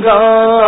گدا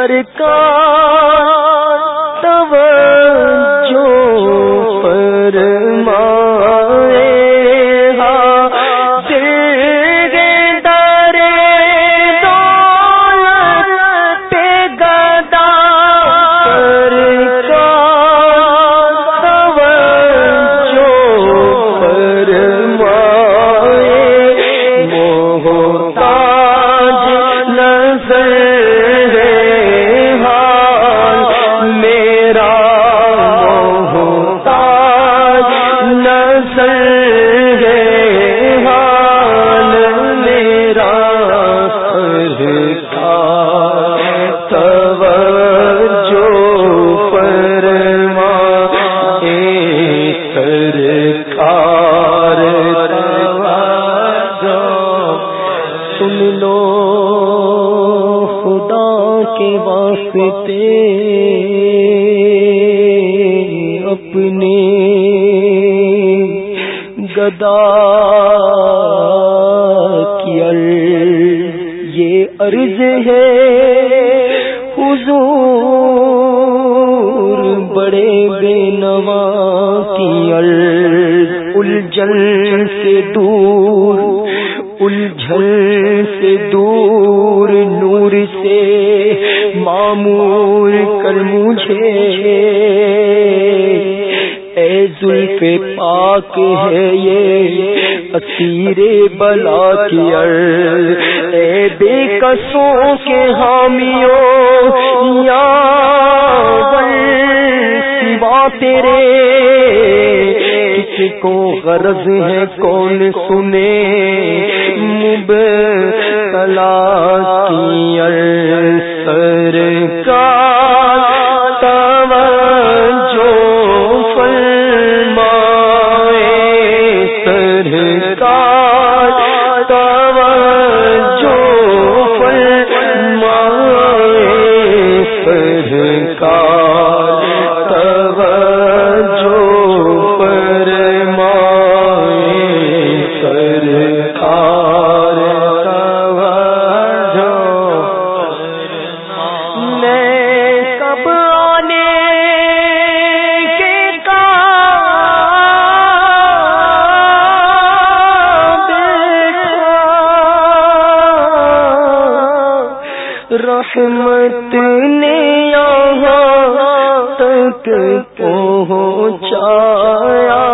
سرکار توجہ فرمائے ہاں۔ سے کے واسطے اپنے گدا کیل۔ یہ عرض ہے، حضور بڑے بے نوا کیل۔ الجل سے دور، الجھل سے دور، نور سے مور کر مجھے۔ اے زلف پاک ہے یہ اسیر بلا کی اے بے کسوں کے حامیوں یا سوا تیرے۔ کسی کو غرض ہے کون سنے؟ مب تلا طرح کا توجہ سرکار رحمت نے یہاں تک پہنچایا۔